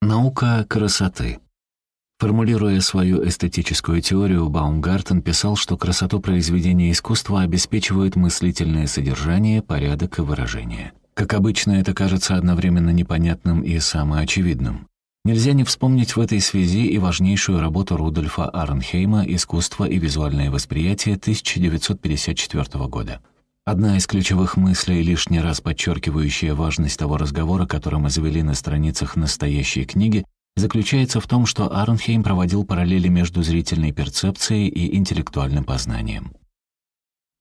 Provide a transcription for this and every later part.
Наука красоты. Формулируя свою эстетическую теорию, Баумгартен писал, что красоту произведения искусства обеспечивают мыслительное содержание, порядок и выражение. Как обычно, это кажется одновременно непонятным и самоочевидным. Нельзя не вспомнить в этой связи и важнейшую работу Рудольфа Арнхейма «Искусство и визуальное восприятие» 1954 года. Одна из ключевых мыслей, лишний раз подчеркивающая важность того разговора, который мы завели на страницах настоящей книги, заключается в том, что Арнхейм проводил параллели между зрительной перцепцией и интеллектуальным познанием.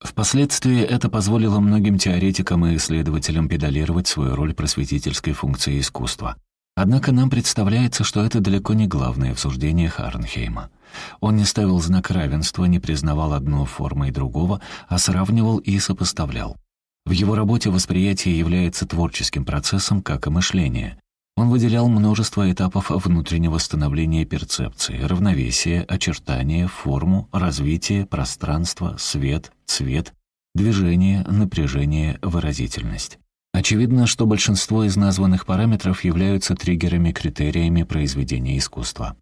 Впоследствии это позволило многим теоретикам и исследователям педалировать свою роль просветительской функции искусства. Однако нам представляется, что это далеко не главное в суждениях Арнхейма. Он не ставил знак равенства, не признавал одну формой другого, а сравнивал и сопоставлял. В его работе восприятие является творческим процессом, как и мышление. Он выделял множество этапов внутреннего становления перцепции, равновесие, очертания, форму, развитие, пространство, свет, цвет, движение, напряжение, выразительность. Очевидно, что большинство из названных параметров являются триггерами-критериями произведения искусства.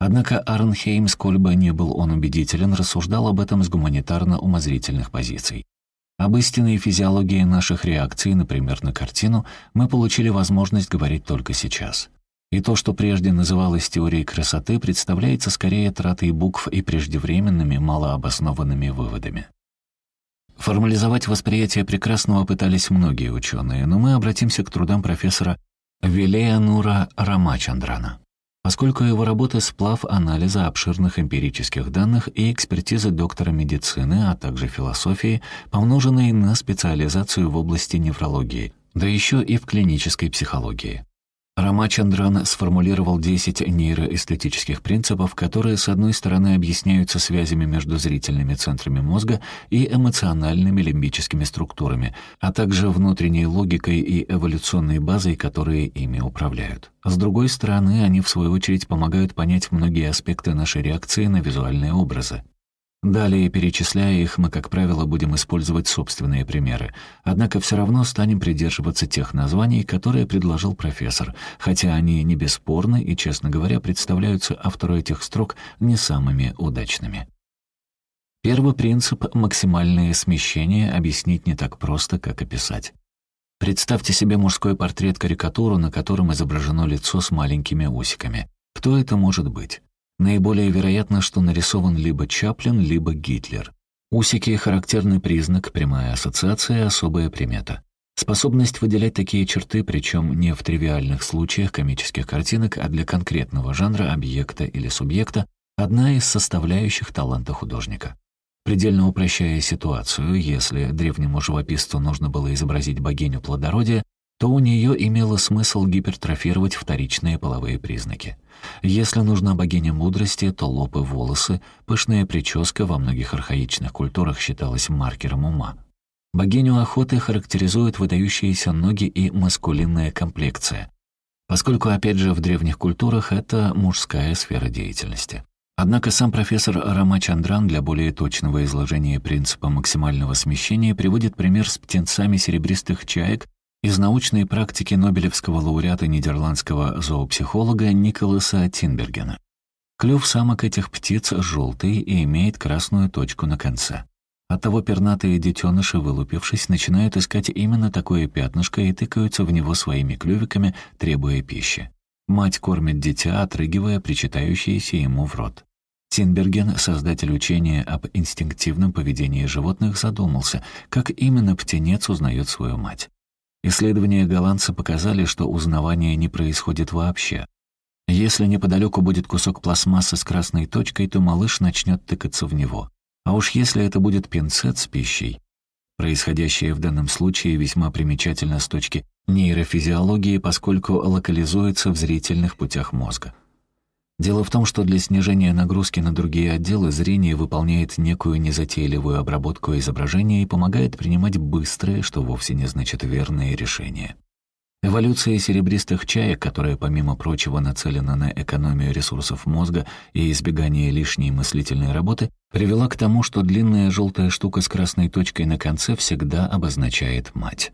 Однако Арнхейм, сколь бы не был он убедителен, рассуждал об этом с гуманитарно-умозрительных позиций. Об истинной физиологии наших реакций, например, на картину, мы получили возможность говорить только сейчас. И то, что прежде называлось теорией красоты, представляется скорее тратой букв и преждевременными, малообоснованными выводами. Формализовать восприятие прекрасного пытались многие ученые, но мы обратимся к трудам профессора Вилея Нура Рамачандрана. Поскольку его работы — сплав анализа обширных эмпирических данных и экспертизы доктора медицины, а также философии, помноженной на специализацию в области неврологии, да еще и в клинической психологии. Рамачандран сформулировал 10 нейроэстетических принципов, которые, с одной стороны, объясняются связями между зрительными центрами мозга и эмоциональными лимбическими структурами, а также внутренней логикой и эволюционной базой, которые ими управляют. С другой стороны, они, в свою очередь, помогают понять многие аспекты нашей реакции на визуальные образы. Далее, перечисляя их, мы, как правило, будем использовать собственные примеры. Однако все равно станем придерживаться тех названий, которые предложил профессор, хотя они не бесспорны и, честно говоря, представляются автору этих строк не самыми удачными. Первый принцип — максимальное смещение — объяснить не так просто, как описать. Представьте себе мужской портрет-карикатуру, на котором изображено лицо с маленькими усиками. Кто это может быть? Наиболее вероятно, что нарисован либо Чаплин, либо Гитлер. Усики — характерный признак, прямая ассоциация, особая примета. Способность выделять такие черты, причем не в тривиальных случаях комических картинок, а для конкретного жанра, объекта или субъекта, одна из составляющих таланта художника. Предельно упрощая ситуацию, если древнему живописцу нужно было изобразить богиню плодородия, то у нее имело смысл гипертрофировать вторичные половые признаки. Если нужна богиня мудрости, то лоб и волосы, пышная прическа во многих архаичных культурах считалась маркером ума. Богиню охоты характеризуют выдающиеся ноги и маскулинная комплекция, поскольку, опять же, в древних культурах это мужская сфера деятельности. Однако сам профессор Рамачандран для более точного изложения принципа максимального смещения приводит пример с птенцами серебристых чаек из научной практики Нобелевского лауреата нидерландского зоопсихолога Николаса Тинбергена. Клюв самок этих птиц желтый и имеет красную точку на конце. Оттого пернатые детеныши, вылупившись, начинают искать именно такое пятнышко и тыкаются в него своими клювиками, требуя пищи. Мать кормит дитя, отрыгивая причитающиеся ему в рот. Тинберген, создатель учения об инстинктивном поведении животных, задумался, как именно птенец узнает свою мать. Исследования голландца показали, что узнавание не происходит вообще. Если неподалеку будет кусок пластмассы с красной точкой, то малыш начнет тыкаться в него. А уж если это будет пинцет с пищей, происходящее в данном случае весьма примечательно с точки нейрофизиологии, поскольку локализуется в зрительных путях мозга. Дело в том, что для снижения нагрузки на другие отделы зрение выполняет некую незатейливую обработку изображения и помогает принимать быстрые, что вовсе не значит верные решения. Эволюция серебристых чаек, которая, помимо прочего, нацелена на экономию ресурсов мозга и избегание лишней мыслительной работы, привела к тому, что длинная желтая штука с красной точкой на конце всегда обозначает мать.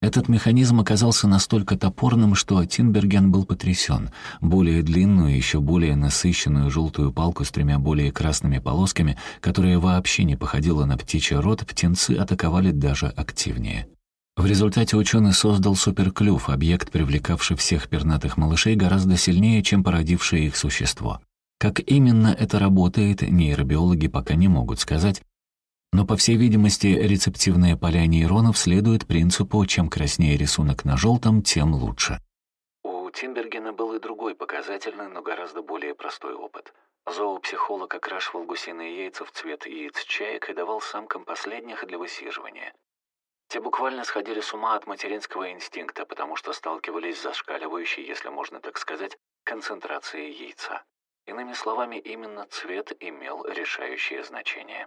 Этот механизм оказался настолько топорным, что Тинберген был потрясен. Более длинную, еще более насыщенную желтую палку с тремя более красными полосками, которая вообще не походила на птичий рот, птенцы атаковали даже активнее. В результате ученый создал суперклюв, объект, привлекавший всех пернатых малышей гораздо сильнее, чем породившее их существо. Как именно это работает, нейробиологи пока не могут сказать, но, по всей видимости, рецептивные поля нейронов следуют принципу «чем краснее рисунок на желтом, тем лучше». У Тимбергена был и другой показательный, но гораздо более простой опыт. Зоопсихолог окрашивал гусиные яйца в цвет яиц чаек и давал самкам последних для высиживания. Те буквально сходили с ума от материнского инстинкта, потому что сталкивались с зашкаливающей, если можно так сказать, концентрацией яйца. Иными словами, именно цвет имел решающее значение.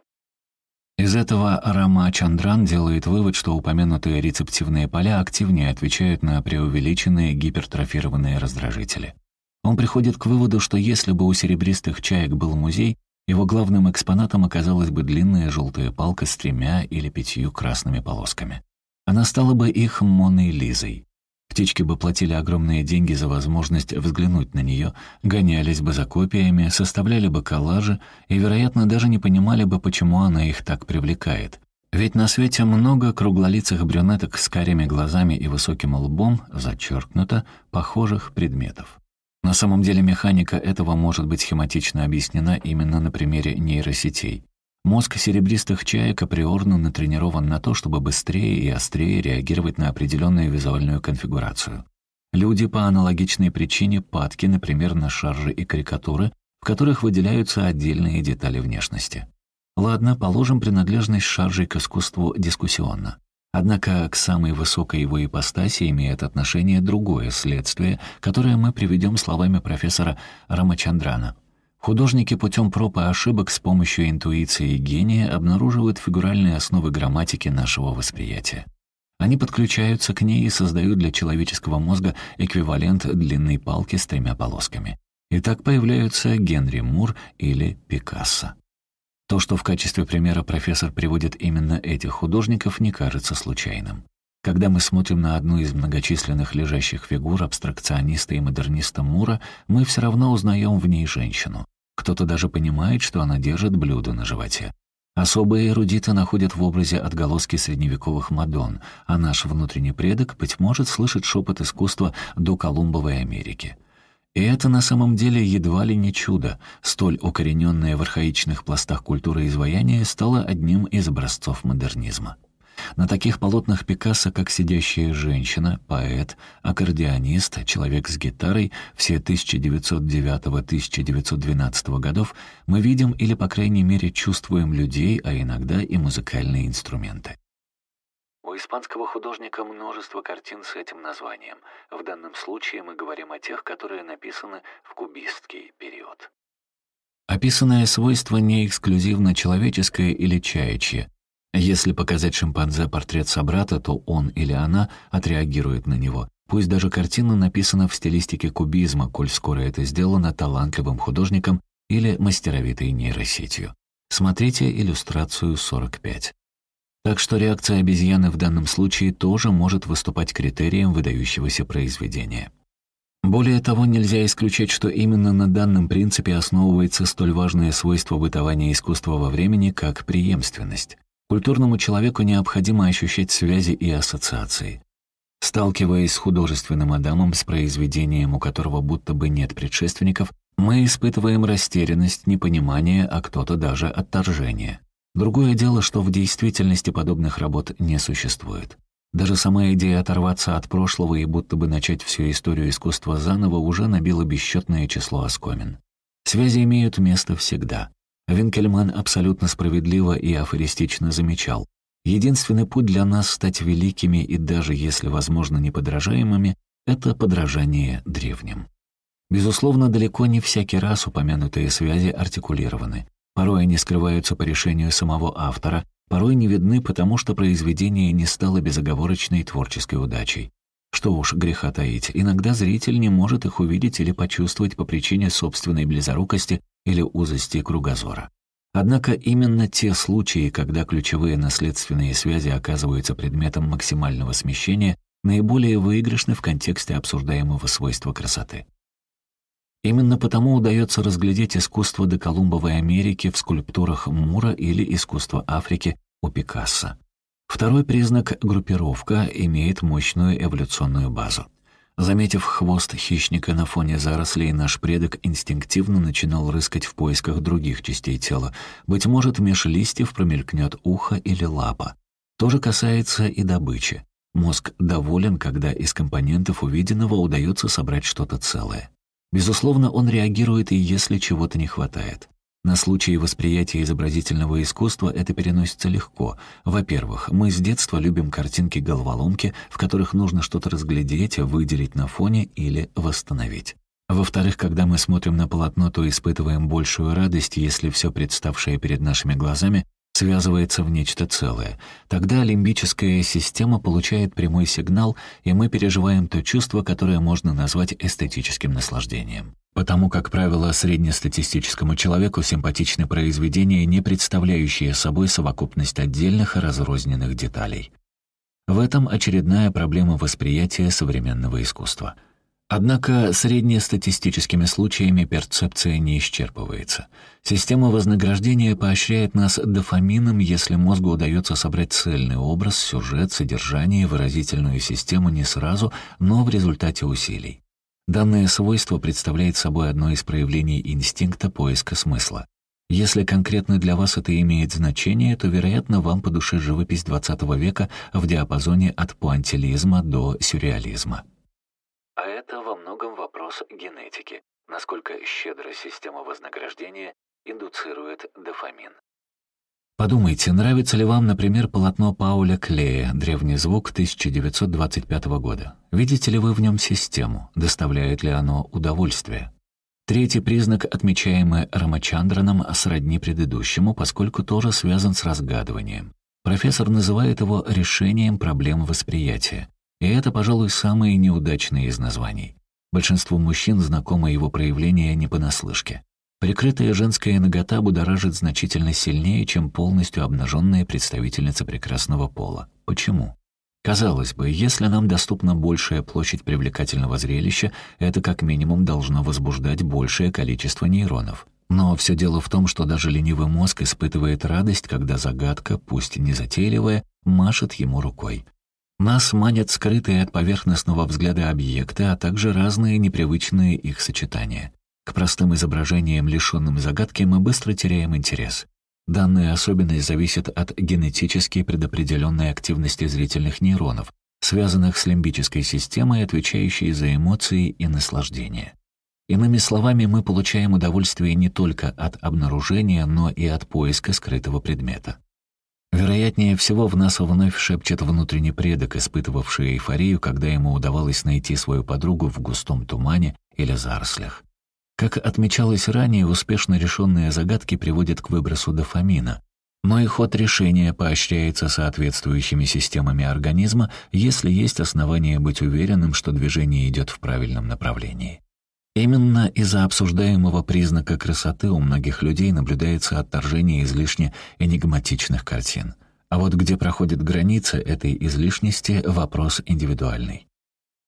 Из этого Рама Чандран делает вывод, что упомянутые рецептивные поля активнее отвечают на преувеличенные гипертрофированные раздражители. Он приходит к выводу, что если бы у серебристых чаек был музей, его главным экспонатом оказалась бы длинная желтая палка с тремя или пятью красными полосками. Она стала бы их Моной Лизой. Птички бы платили огромные деньги за возможность взглянуть на нее, гонялись бы за копиями, составляли бы коллажи и, вероятно, даже не понимали бы, почему она их так привлекает. Ведь на свете много круглолицых брюнеток с карими глазами и высоким лбом, зачеркнуто, похожих предметов. На самом деле механика этого может быть схематично объяснена именно на примере нейросетей. Мозг серебристых чаек априорно натренирован на то, чтобы быстрее и острее реагировать на определенную визуальную конфигурацию. Люди по аналогичной причине падки, например, на шаржи и карикатуры, в которых выделяются отдельные детали внешности. Ладно, положим принадлежность шаржей к искусству дискуссионно. Однако к самой высокой его ипостаси имеет отношение другое следствие, которое мы приведем словами профессора Рамачандрана. Художники путем проб и ошибок с помощью интуиции и гения обнаруживают фигуральные основы грамматики нашего восприятия. Они подключаются к ней и создают для человеческого мозга эквивалент длинной палки с тремя полосками. И так появляются Генри Мур или Пикассо. То, что в качестве примера профессор приводит именно этих художников, не кажется случайным. Когда мы смотрим на одну из многочисленных лежащих фигур абстракциониста и модерниста Мура, мы все равно узнаем в ней женщину. Кто-то даже понимает, что она держит блюдо на животе. Особые эрудиты находят в образе отголоски средневековых Мадон, а наш внутренний предок, быть может, слышит шепот искусства до Колумбовой Америки. И это на самом деле едва ли не чудо. Столь укорененное в архаичных пластах культуры изваяния стало одним из образцов модернизма. На таких полотнах Пикассо, как «Сидящая женщина», поэт, аккордеонист, человек с гитарой, все 1909-1912 годов, мы видим или, по крайней мере, чувствуем людей, а иногда и музыкальные инструменты. У испанского художника множество картин с этим названием. В данном случае мы говорим о тех, которые написаны в кубистский период. Описанное свойство не эксклюзивно человеческое или чаячье, если показать шимпанзе портрет собрата, то он или она отреагирует на него. Пусть даже картина написана в стилистике кубизма, коль скоро это сделано талантливым художником или мастеровитой нейросетью. Смотрите иллюстрацию 45. Так что реакция обезьяны в данном случае тоже может выступать критерием выдающегося произведения. Более того, нельзя исключать, что именно на данном принципе основывается столь важное свойство бытования искусства во времени, как преемственность. Культурному человеку необходимо ощущать связи и ассоциации. Сталкиваясь с художественным Адамом, с произведением, у которого будто бы нет предшественников, мы испытываем растерянность, непонимание, а кто-то даже отторжение. Другое дело, что в действительности подобных работ не существует. Даже сама идея оторваться от прошлого и будто бы начать всю историю искусства заново уже набила бесчетное число оскомин. Связи имеют место всегда. Винкельман абсолютно справедливо и афористично замечал. Единственный путь для нас стать великими и даже, если возможно, неподражаемыми — это подражание древним. Безусловно, далеко не всякий раз упомянутые связи артикулированы. Порой они скрываются по решению самого автора, порой не видны, потому что произведение не стало безоговорочной творческой удачей. Что уж греха таить, иногда зритель не может их увидеть или почувствовать по причине собственной близорукости или узости кругозора. Однако именно те случаи, когда ключевые наследственные связи оказываются предметом максимального смещения, наиболее выигрышны в контексте обсуждаемого свойства красоты. Именно потому удается разглядеть искусство доколумбовой Америки в скульптурах Мура или искусство Африки у Пикассо. Второй признак — группировка — имеет мощную эволюционную базу. Заметив хвост хищника на фоне зарослей, наш предок инстинктивно начинал рыскать в поисках других частей тела. Быть может, меж листьев промелькнет ухо или лапа. То же касается и добычи. Мозг доволен, когда из компонентов увиденного удается собрать что-то целое. Безусловно, он реагирует и если чего-то не хватает. На случай восприятия изобразительного искусства это переносится легко. Во-первых, мы с детства любим картинки-головоломки, в которых нужно что-то разглядеть, выделить на фоне или восстановить. Во-вторых, когда мы смотрим на полотно, то испытываем большую радость, если все представшее перед нашими глазами связывается в нечто целое. Тогда лимбическая система получает прямой сигнал, и мы переживаем то чувство, которое можно назвать эстетическим наслаждением. Потому, как правило, среднестатистическому человеку симпатичны произведения, не представляющие собой совокупность отдельных и разрозненных деталей. В этом очередная проблема восприятия современного искусства — Однако среднестатистическими случаями перцепция не исчерпывается. Система вознаграждения поощряет нас дофамином, если мозгу удается собрать цельный образ, сюжет, содержание, выразительную систему не сразу, но в результате усилий. Данное свойство представляет собой одно из проявлений инстинкта поиска смысла. Если конкретно для вас это имеет значение, то, вероятно, вам по душе живопись XX века в диапазоне от пуантилизма до сюрреализма. А это во многом вопрос генетики, насколько щедро система вознаграждения индуцирует дофамин. Подумайте, нравится ли вам, например, полотно Пауля Клея «Древний звук» 1925 года? Видите ли вы в нем систему? Доставляет ли оно удовольствие? Третий признак, отмечаемый Рамачандраном, сродни предыдущему, поскольку тоже связан с разгадыванием. Профессор называет его решением проблем восприятия. И это, пожалуй, самое неудачное из названий. Большинству мужчин знакомо его проявление не понаслышке. Прикрытая женская нагота будоражит значительно сильнее, чем полностью обнаженная представительница прекрасного пола. Почему? Казалось бы, если нам доступна большая площадь привлекательного зрелища, это как минимум должно возбуждать большее количество нейронов. Но все дело в том, что даже ленивый мозг испытывает радость, когда загадка, пусть и незатейливая, машет ему рукой. Нас манят скрытые от поверхностного взгляда объекты, а также разные непривычные их сочетания. К простым изображениям, лишенным загадки, мы быстро теряем интерес. Данная особенность зависит от генетически предопределенной активности зрительных нейронов, связанных с лимбической системой, отвечающей за эмоции и наслаждение. Иными словами, мы получаем удовольствие не только от обнаружения, но и от поиска скрытого предмета. Вероятнее всего, в нас вновь шепчет внутренний предок, испытывавший эйфорию, когда ему удавалось найти свою подругу в густом тумане или зарослях. Как отмечалось ранее, успешно решенные загадки приводят к выбросу дофамина, но и ход решения поощряется соответствующими системами организма, если есть основания быть уверенным, что движение идет в правильном направлении. Именно из-за обсуждаемого признака красоты у многих людей наблюдается отторжение излишне энигматичных картин. А вот где проходит граница этой излишности — вопрос индивидуальный.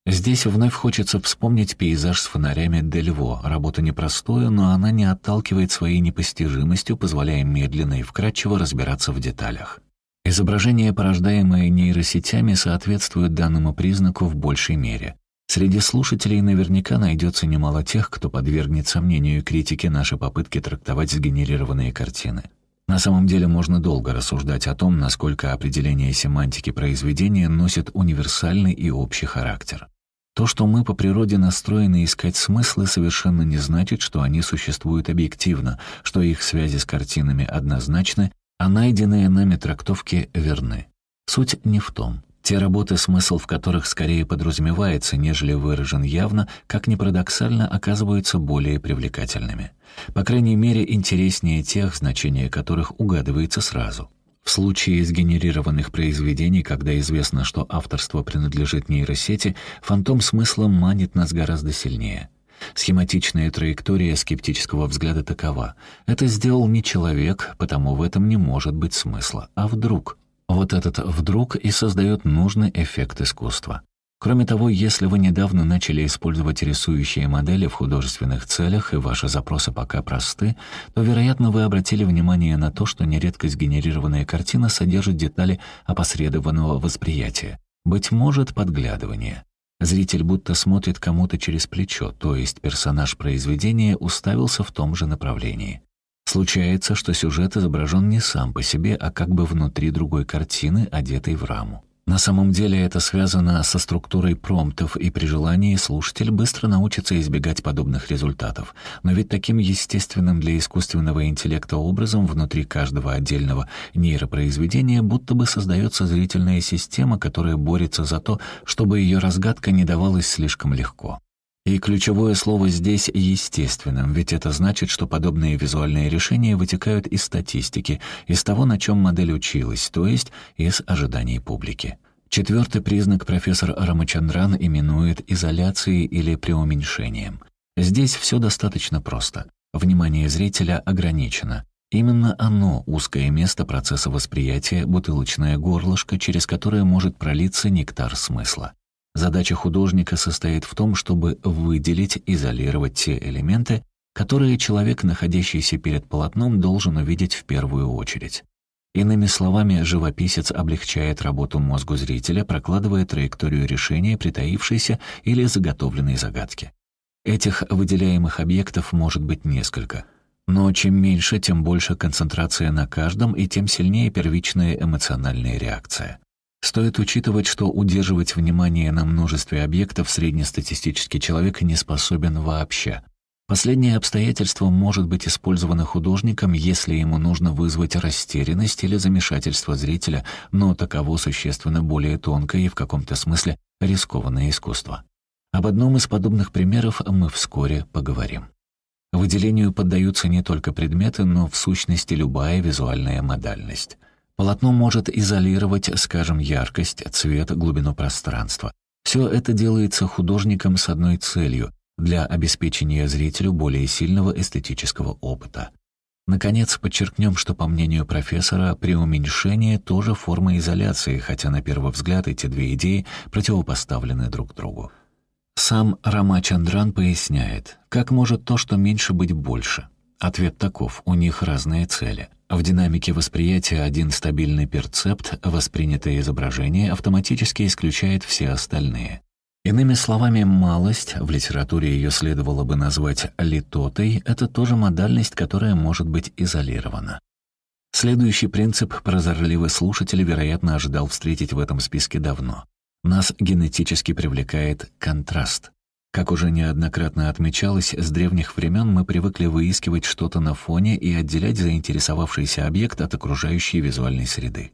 Здесь вновь хочется вспомнить пейзаж с фонарями Дельво. Работа непростая, но она не отталкивает своей непостижимостью, позволяя медленно и вкратчиво разбираться в деталях. Изображения, порождаемые нейросетями, соответствуют данному признаку в большей мере. Среди слушателей наверняка найдется немало тех, кто подвергнет сомнению и критике наши попытки трактовать сгенерированные картины. На самом деле можно долго рассуждать о том, насколько определение семантики произведения носит универсальный и общий характер. То, что мы по природе настроены искать смыслы, совершенно не значит, что они существуют объективно, что их связи с картинами однозначны, а найденные нами трактовки верны. Суть не в том. Те работы, смысл в которых скорее подразумевается, нежели выражен явно, как ни парадоксально, оказываются более привлекательными. По крайней мере, интереснее тех, значение которых угадывается сразу. В случае сгенерированных произведений, когда известно, что авторство принадлежит нейросети, фантом смысла манит нас гораздо сильнее. Схематичная траектория скептического взгляда такова. Это сделал не человек, потому в этом не может быть смысла. А вдруг? Вот этот «вдруг» и создает нужный эффект искусства. Кроме того, если вы недавно начали использовать рисующие модели в художественных целях и ваши запросы пока просты, то, вероятно, вы обратили внимание на то, что нередко сгенерированная картина содержит детали опосредованного восприятия, быть может, подглядывание. Зритель будто смотрит кому-то через плечо, то есть персонаж произведения уставился в том же направлении. Случается, что сюжет изображен не сам по себе, а как бы внутри другой картины, одетой в раму. На самом деле это связано со структурой промптов, и при желании слушатель быстро научится избегать подобных результатов. Но ведь таким естественным для искусственного интеллекта образом внутри каждого отдельного нейропроизведения будто бы создается зрительная система, которая борется за то, чтобы ее разгадка не давалась слишком легко. И ключевое слово здесь «естественным», ведь это значит, что подобные визуальные решения вытекают из статистики, из того, на чем модель училась, то есть из ожиданий публики. Четвертый признак профессор Рамачандран именует изоляцией или преуменьшением. Здесь все достаточно просто. Внимание зрителя ограничено. Именно оно — узкое место процесса восприятия, бутылочное горлышко, через которое может пролиться нектар смысла. Задача художника состоит в том, чтобы выделить, изолировать те элементы, которые человек, находящийся перед полотном, должен увидеть в первую очередь. Иными словами, живописец облегчает работу мозгу зрителя, прокладывая траекторию решения притаившейся или заготовленной загадки. Этих выделяемых объектов может быть несколько. Но чем меньше, тем больше концентрация на каждом, и тем сильнее первичная эмоциональная реакция. Стоит учитывать, что удерживать внимание на множестве объектов среднестатистический человек не способен вообще. Последнее обстоятельство может быть использовано художником, если ему нужно вызвать растерянность или замешательство зрителя, но таково существенно более тонкое и в каком-то смысле рискованное искусство. Об одном из подобных примеров мы вскоре поговорим. Выделению поддаются не только предметы, но в сущности любая визуальная модальность. Полотно может изолировать, скажем, яркость, цвет, глубину пространства. Все это делается художником с одной целью — для обеспечения зрителю более сильного эстетического опыта. Наконец, подчеркнем, что, по мнению профессора, преуменьшение тоже форма изоляции, хотя на первый взгляд эти две идеи противопоставлены друг другу. Сам Рама Чандран поясняет, как может то, что меньше быть больше. Ответ таков, у них разные цели — в динамике восприятия один стабильный перцепт, воспринятое изображение, автоматически исключает все остальные. Иными словами, малость, в литературе ее следовало бы назвать литотой, это тоже модальность, которая может быть изолирована. Следующий принцип прозорливый слушатель, вероятно, ожидал встретить в этом списке давно. Нас генетически привлекает контраст. Как уже неоднократно отмечалось, с древних времен мы привыкли выискивать что-то на фоне и отделять заинтересовавшийся объект от окружающей визуальной среды.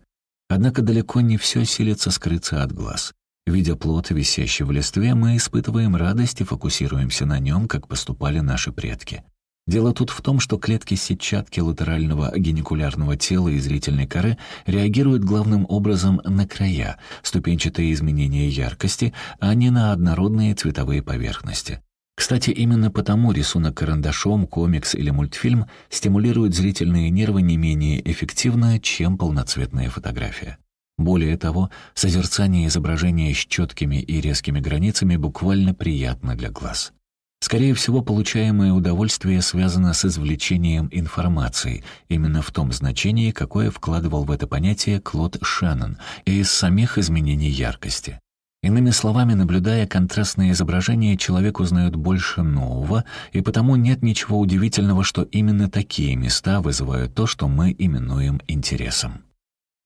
Однако далеко не все силится скрыться от глаз. Видя плод, висящий в листве, мы испытываем радость и фокусируемся на нем, как поступали наши предки. Дело тут в том, что клетки сетчатки латерального геникулярного тела и зрительной коры реагируют главным образом на края, ступенчатые изменения яркости, а не на однородные цветовые поверхности. Кстати, именно потому рисунок карандашом, комикс или мультфильм стимулируют зрительные нервы не менее эффективно, чем полноцветная фотография. Более того, созерцание изображения с четкими и резкими границами буквально приятно для глаз. Скорее всего, получаемое удовольствие связано с извлечением информации, именно в том значении, какое вкладывал в это понятие Клод Шеннон, и из самих изменений яркости. Иными словами, наблюдая контрастное изображение, человек узнает больше нового, и потому нет ничего удивительного, что именно такие места вызывают то, что мы именуем интересом.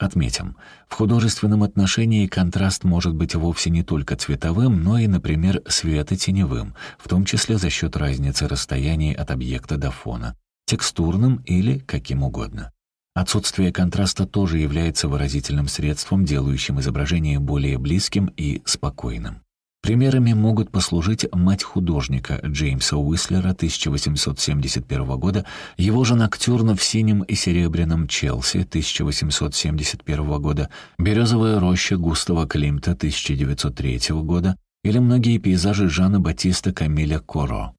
Отметим, в художественном отношении контраст может быть вовсе не только цветовым, но и, например, светотеневым, в том числе за счет разницы расстояний от объекта до фона, текстурным или каким угодно. Отсутствие контраста тоже является выразительным средством, делающим изображение более близким и спокойным. Примерами могут послужить мать художника Джеймса Уислера 1871 года, его же Ноктюрна в синем и серебряном Челси 1871 года, Березовая роща Густава Климта 1903 года или многие пейзажи Жана Батиста Камиля Коро.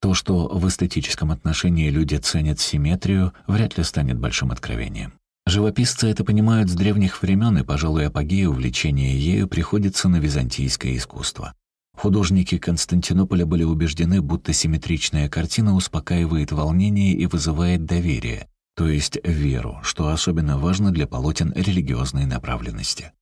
То, что в эстетическом отношении люди ценят симметрию, вряд ли станет большим откровением. Живописцы это понимают с древних времен, и, пожалуй, апогея увлечения ею приходится на византийское искусство. Художники Константинополя были убеждены, будто симметричная картина успокаивает волнение и вызывает доверие, то есть веру, что особенно важно для полотен религиозной направленности.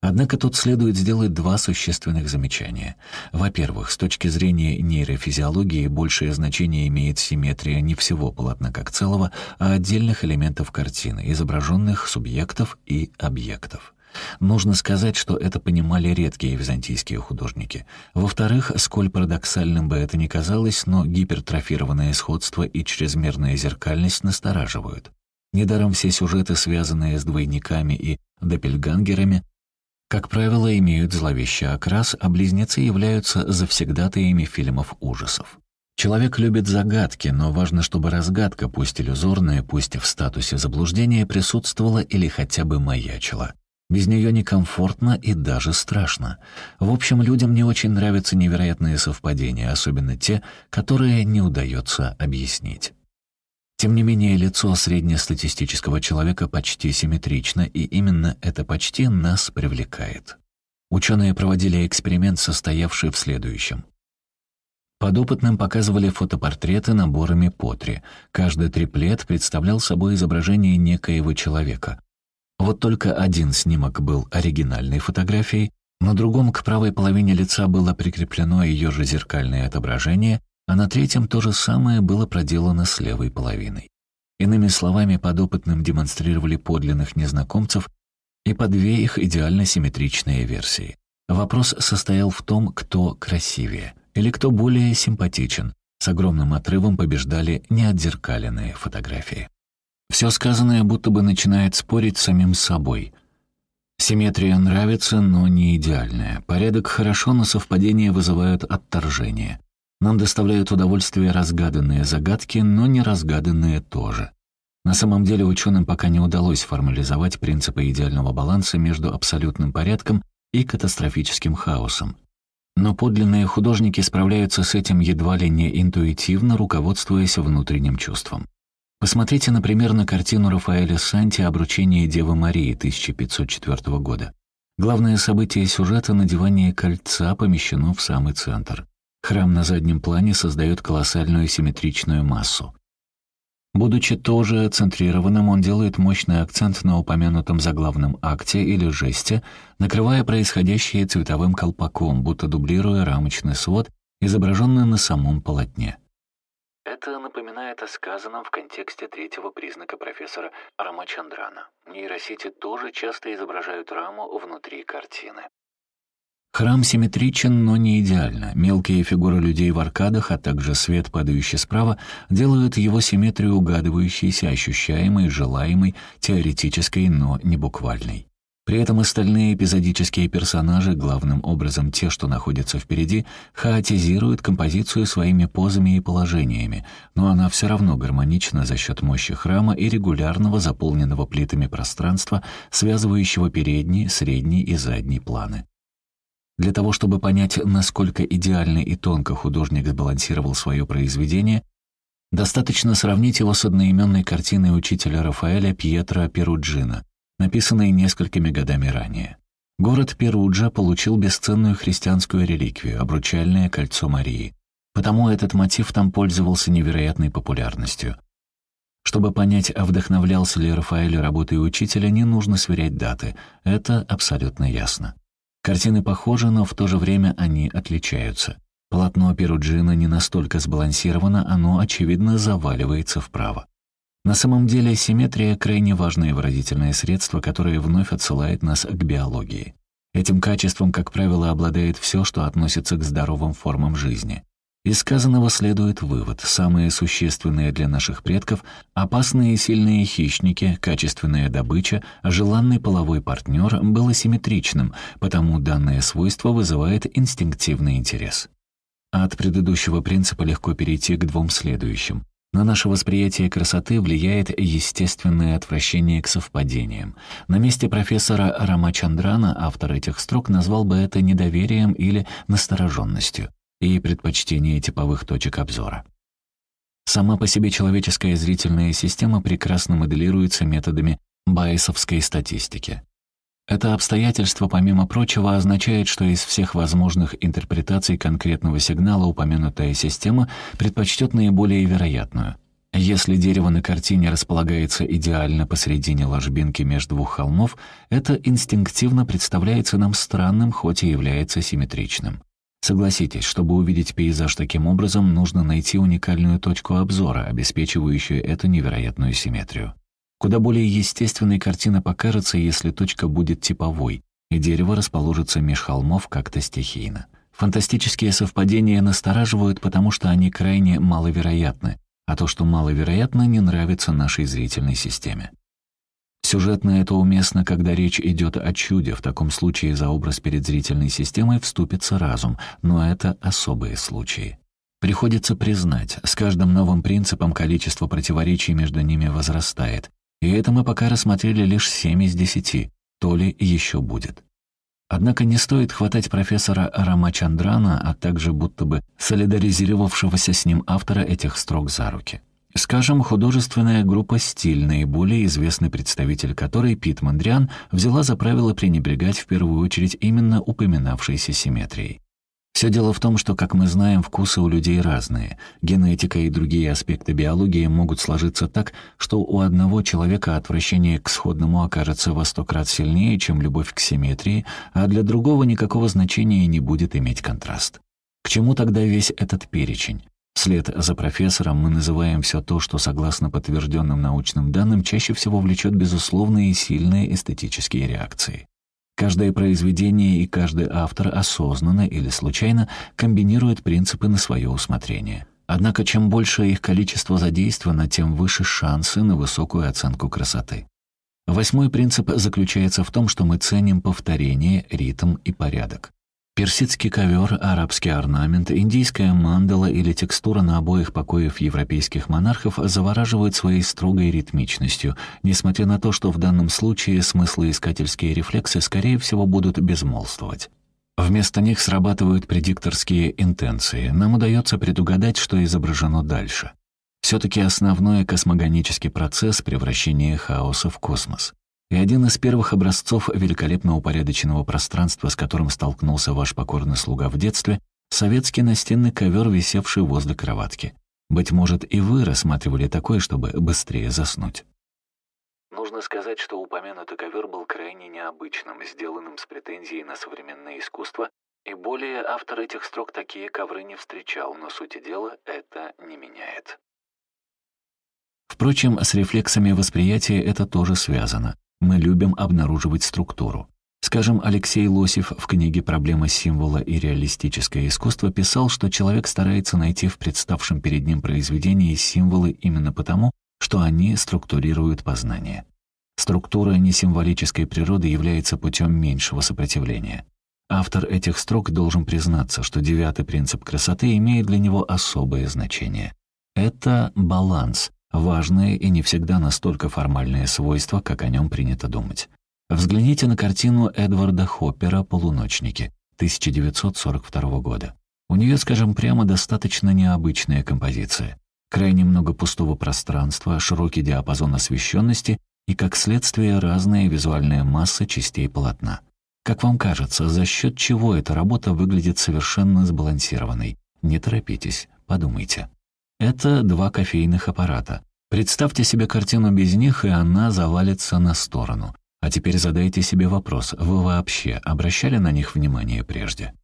Однако тут следует сделать два существенных замечания. Во-первых, с точки зрения нейрофизиологии большее значение имеет симметрия не всего полотна как целого, а отдельных элементов картины, изображенных субъектов и объектов. Нужно сказать, что это понимали редкие византийские художники. Во-вторых, сколь парадоксальным бы это ни казалось, но гипертрофированное сходство и чрезмерная зеркальность настораживают. Недаром все сюжеты, связанные с двойниками и доппельгангерами, как правило, имеют зловещий окрас, а близнецы являются завсегдатаями фильмов ужасов. Человек любит загадки, но важно, чтобы разгадка, пусть иллюзорная, пусть в статусе заблуждения, присутствовала или хотя бы маячила. Без нее некомфортно и даже страшно. В общем, людям не очень нравятся невероятные совпадения, особенно те, которые не удается объяснить. Тем не менее, лицо среднестатистического человека почти симметрично, и именно это почти нас привлекает. Ученые проводили эксперимент, состоявший в следующем. Подопытным показывали фотопортреты наборами по три. Каждый триплет представлял собой изображение некоего человека. Вот только один снимок был оригинальной фотографией, на другом к правой половине лица было прикреплено ее же зеркальное отображение, а на третьем то же самое было проделано с левой половиной. Иными словами, подопытным демонстрировали подлинных незнакомцев и по две их идеально симметричные версии. Вопрос состоял в том, кто красивее или кто более симпатичен. С огромным отрывом побеждали неотзеркаленные фотографии. Все сказанное будто бы начинает спорить с самим собой. Симметрия нравится, но не идеальная. Порядок хорошо, но совпадения вызывают отторжение. Нам доставляют удовольствие разгаданные загадки, но не разгаданные тоже. На самом деле ученым пока не удалось формализовать принципы идеального баланса между абсолютным порядком и катастрофическим хаосом. Но подлинные художники справляются с этим едва ли не интуитивно, руководствуясь внутренним чувством. Посмотрите, например, на картину Рафаэля Санти «Обручение Девы Марии» 1504 года. Главное событие сюжета — надевание кольца помещено в самый центр. Храм на заднем плане создает колоссальную симметричную массу. Будучи тоже центрированным, он делает мощный акцент на упомянутом заглавном акте или жесте, накрывая происходящее цветовым колпаком, будто дублируя рамочный свод, изображенный на самом полотне. Это напоминает о сказанном в контексте третьего признака профессора Рамачандрана. Нейросети тоже часто изображают раму внутри картины. Храм симметричен, но не идеально. Мелкие фигуры людей в аркадах, а также свет, падающий справа, делают его симметрию угадывающейся, ощущаемой, желаемой, теоретической, но не буквальной. При этом остальные эпизодические персонажи, главным образом те, что находятся впереди, хаотизируют композицию своими позами и положениями, но она все равно гармонична за счет мощи храма и регулярного заполненного плитами пространства, связывающего передний, средний и задний планы. Для того, чтобы понять, насколько идеально и тонко художник сбалансировал свое произведение, достаточно сравнить его с одноименной картиной учителя Рафаэля Пьетро Перуджино, написанной несколькими годами ранее. Город Перуджа получил бесценную христианскую реликвию — обручальное кольцо Марии. Потому этот мотив там пользовался невероятной популярностью. Чтобы понять, а вдохновлялся ли Рафаэль работой учителя, не нужно сверять даты. Это абсолютно ясно. Картины похожи, но в то же время они отличаются. Полотно Перуджина не настолько сбалансировано, оно, очевидно, заваливается вправо. На самом деле симметрия — крайне важное выразительное средство, которое вновь отсылает нас к биологии. Этим качеством, как правило, обладает все, что относится к здоровым формам жизни. Из сказанного следует вывод. Самые существенные для наших предков — опасные и сильные хищники, качественная добыча, желанный половой партнер был асимметричным, потому данное свойство вызывает инстинктивный интерес. От предыдущего принципа легко перейти к двум следующим. На наше восприятие красоты влияет естественное отвращение к совпадениям. На месте профессора Рамачандрана автор этих строк назвал бы это недоверием или настороженностью и предпочтение типовых точек обзора. Сама по себе человеческая зрительная система прекрасно моделируется методами байесовской статистики. Это обстоятельство, помимо прочего, означает, что из всех возможных интерпретаций конкретного сигнала упомянутая система предпочтет наиболее вероятную. Если дерево на картине располагается идеально посредине ложбинки между двух холмов, это инстинктивно представляется нам странным, хоть и является симметричным. Согласитесь, чтобы увидеть пейзаж таким образом, нужно найти уникальную точку обзора, обеспечивающую эту невероятную симметрию. Куда более естественной картина покажется, если точка будет типовой, и дерево расположится меж холмов как-то стихийно. Фантастические совпадения настораживают, потому что они крайне маловероятны, а то, что маловероятно, не нравится нашей зрительной системе. Сюжетно это уместно, когда речь идет о чуде, в таком случае за образ перед зрительной системой вступится разум, но это особые случаи. Приходится признать, с каждым новым принципом количество противоречий между ними возрастает, и это мы пока рассмотрели лишь семь из десяти, то ли еще будет. Однако не стоит хватать профессора Рамачандрана, а также будто бы солидаризировавшегося с ним автора этих строк за руки. Скажем, художественная группа «Стиль», наиболее известный представитель которой, Пит Мандриан, взяла за правило пренебрегать в первую очередь именно упоминавшейся симметрией. Все дело в том, что, как мы знаем, вкусы у людей разные. Генетика и другие аспекты биологии могут сложиться так, что у одного человека отвращение к сходному окажется во сто крат сильнее, чем любовь к симметрии, а для другого никакого значения не будет иметь контраст. К чему тогда весь этот перечень? Вслед за профессором мы называем все то, что, согласно подтвержденным научным данным, чаще всего влечет безусловные и сильные эстетические реакции. Каждое произведение и каждый автор осознанно или случайно комбинирует принципы на свое усмотрение. Однако чем больше их количество задействовано, тем выше шансы на высокую оценку красоты. Восьмой принцип заключается в том, что мы ценим повторение, ритм и порядок. Персидский ковер, арабский орнамент, индийская мандала или текстура на обоих покоев европейских монархов завораживают своей строгой ритмичностью, несмотря на то, что в данном случае смыслоискательские рефлексы, скорее всего, будут безмолвствовать. Вместо них срабатывают предикторские интенции. Нам удается предугадать, что изображено дальше. Все-таки основной космогонический процесс превращения хаоса в космос и один из первых образцов великолепно упорядоченного пространства, с которым столкнулся ваш покорный слуга в детстве, советский настенный ковер, висевший возле кроватки. Быть может, и вы рассматривали такое, чтобы быстрее заснуть. Нужно сказать, что упомянутый ковер был крайне необычным, сделанным с претензией на современное искусство, и более автор этих строк такие ковры не встречал, но сути дела это не меняет. Впрочем, с рефлексами восприятия это тоже связано. Мы любим обнаруживать структуру. Скажем, Алексей Лосев в книге «Проблема символа и реалистическое искусство» писал, что человек старается найти в представшем перед ним произведении символы именно потому, что они структурируют познание. Структура несимволической природы является путем меньшего сопротивления. Автор этих строк должен признаться, что девятый принцип красоты имеет для него особое значение. Это баланс, важное и не всегда настолько формальное свойство, как о нем принято думать. Взгляните на картину Эдварда Хоппера «Полуночники» 1942 года. У нее, скажем прямо, достаточно необычная композиция. Крайне много пустого пространства, широкий диапазон освещенности и, как следствие, разная визуальная масса частей полотна. Как вам кажется, за счет чего эта работа выглядит совершенно сбалансированной? Не торопитесь, подумайте. Это два кофейных аппарата. Представьте себе картину без них, и она завалится на сторону. А теперь задайте себе вопрос, вы вообще обращали на них внимание прежде?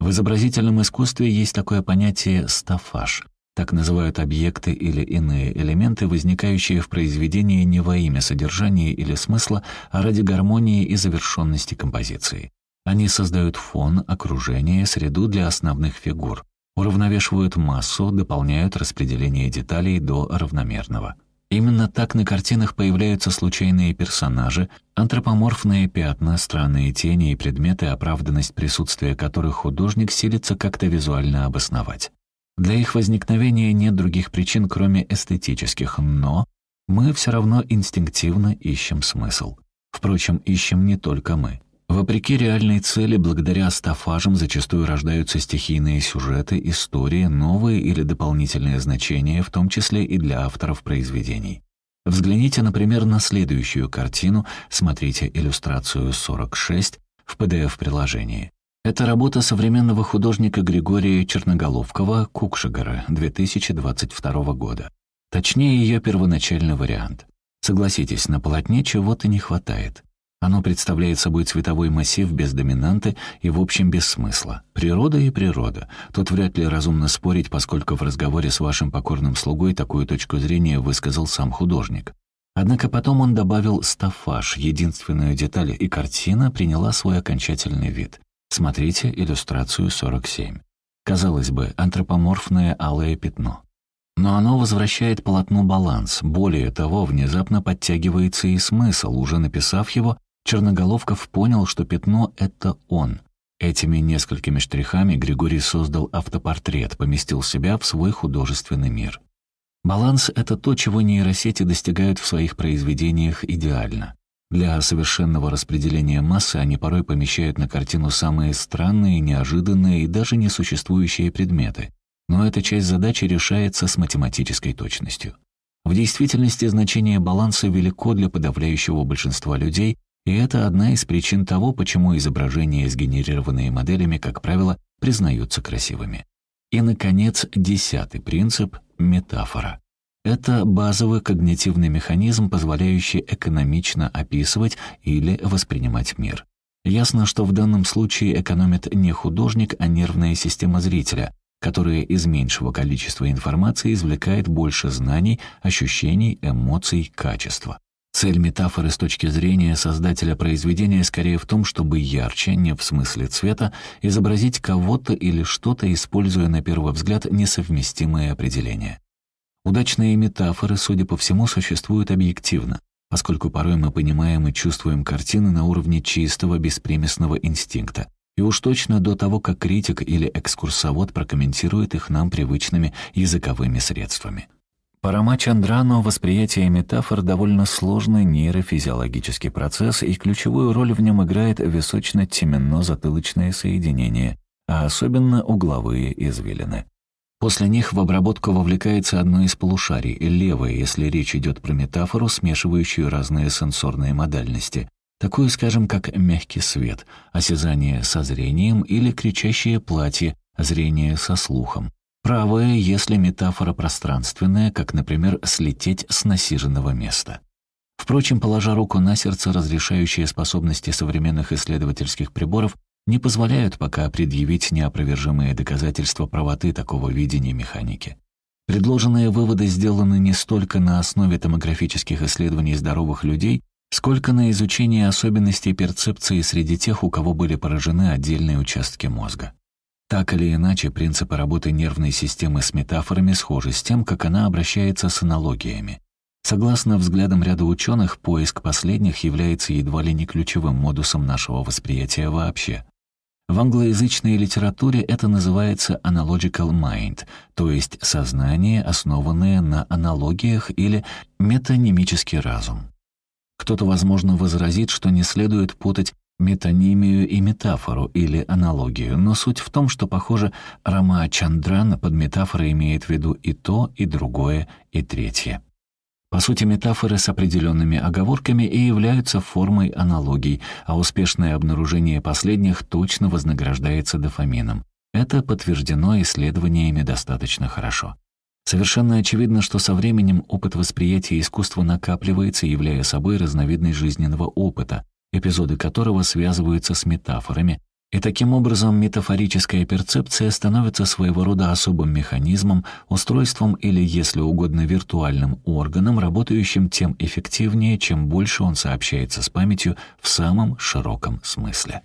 В изобразительном искусстве есть такое понятие «стафаж». Так называют объекты или иные элементы, возникающие в произведении не во имя содержания или смысла, а ради гармонии и завершенности композиции. Они создают фон, окружение, среду для основных фигур уравновешивают массу, дополняют распределение деталей до равномерного. Именно так на картинах появляются случайные персонажи, антропоморфные пятна, странные тени и предметы, оправданность присутствия которых художник силится как-то визуально обосновать. Для их возникновения нет других причин, кроме эстетических, но мы все равно инстинктивно ищем смысл. Впрочем, ищем не только мы. Вопреки реальной цели, благодаря стафажам зачастую рождаются стихийные сюжеты, истории, новые или дополнительные значения, в том числе и для авторов произведений. Взгляните, например, на следующую картину, смотрите иллюстрацию 46 в PDF-приложении. Это работа современного художника Григория Черноголовкова Кукшигара 2022 года. Точнее, ее первоначальный вариант. Согласитесь, на полотне чего-то не хватает. Оно представляет собой цветовой массив без доминанты и, в общем, без смысла. Природа и природа. Тут вряд ли разумно спорить, поскольку в разговоре с вашим покорным слугой такую точку зрения высказал сам художник. Однако потом он добавил стафаж, единственную деталь, и картина приняла свой окончательный вид. Смотрите иллюстрацию 47. Казалось бы, антропоморфное алое пятно. Но оно возвращает полотну баланс. Более того, внезапно подтягивается и смысл. Уже написав его, Черноголовков понял, что пятно — это он. Этими несколькими штрихами Григорий создал автопортрет, поместил себя в свой художественный мир. Баланс — это то, чего нейросети достигают в своих произведениях идеально. Для совершенного распределения массы они порой помещают на картину самые странные, неожиданные и даже несуществующие предметы. Но эта часть задачи решается с математической точностью. В действительности значение баланса велико для подавляющего большинства людей, и это одна из причин того, почему изображения, сгенерированные моделями, как правило, признаются красивыми. И, наконец, десятый принцип — метафора. Это базовый когнитивный механизм, позволяющий экономично описывать или воспринимать мир. Ясно, что в данном случае экономит не художник, а нервная система зрителя, которая из меньшего количества информации извлекает больше знаний, ощущений, эмоций, качества. Цель метафоры с точки зрения создателя произведения скорее в том, чтобы ярче, не в смысле цвета, изобразить кого-то или что-то, используя на первый взгляд несовместимые определения. Удачные метафоры, судя по всему, существуют объективно, поскольку порой мы понимаем и чувствуем картины на уровне чистого, беспримесного инстинкта, и уж точно до того, как критик или экскурсовод прокомментирует их нам привычными языковыми средствами. По Рома Чандрану восприятие метафор довольно сложный нейрофизиологический процесс, и ключевую роль в нем играет височно-теменно-затылочное соединение, а особенно угловые извилины. После них в обработку вовлекается одно из полушарий, левое, если речь идет про метафору, смешивающую разные сенсорные модальности, такую, скажем, как мягкий свет, осязание со зрением или кричащее платье, зрение со слухом. Правое, если метафора пространственная, как, например, слететь с насиженного места. Впрочем, положа руку на сердце, разрешающие способности современных исследовательских приборов не позволяют пока предъявить неопровержимые доказательства правоты такого видения механики. Предложенные выводы сделаны не столько на основе томографических исследований здоровых людей, сколько на изучении особенностей перцепции среди тех, у кого были поражены отдельные участки мозга. Так или иначе, принципы работы нервной системы с метафорами схожи с тем, как она обращается с аналогиями. Согласно взглядам ряда ученых, поиск последних является едва ли не ключевым модусом нашего восприятия вообще. В англоязычной литературе это называется analogical mind, то есть сознание, основанное на аналогиях или метанимический разум. Кто-то, возможно, возразит, что не следует путать метонимию и метафору или аналогию, но суть в том, что, похоже, Рама Чандрана под метафорой имеет в виду и то, и другое, и третье. По сути, метафоры с определенными оговорками и являются формой аналогий, а успешное обнаружение последних точно вознаграждается дофамином. Это подтверждено исследованиями достаточно хорошо. Совершенно очевидно, что со временем опыт восприятия искусства накапливается, являя собой разновидность жизненного опыта, эпизоды которого связываются с метафорами, и таким образом метафорическая перцепция становится своего рода особым механизмом, устройством или, если угодно, виртуальным органом, работающим тем эффективнее, чем больше он сообщается с памятью в самом широком смысле.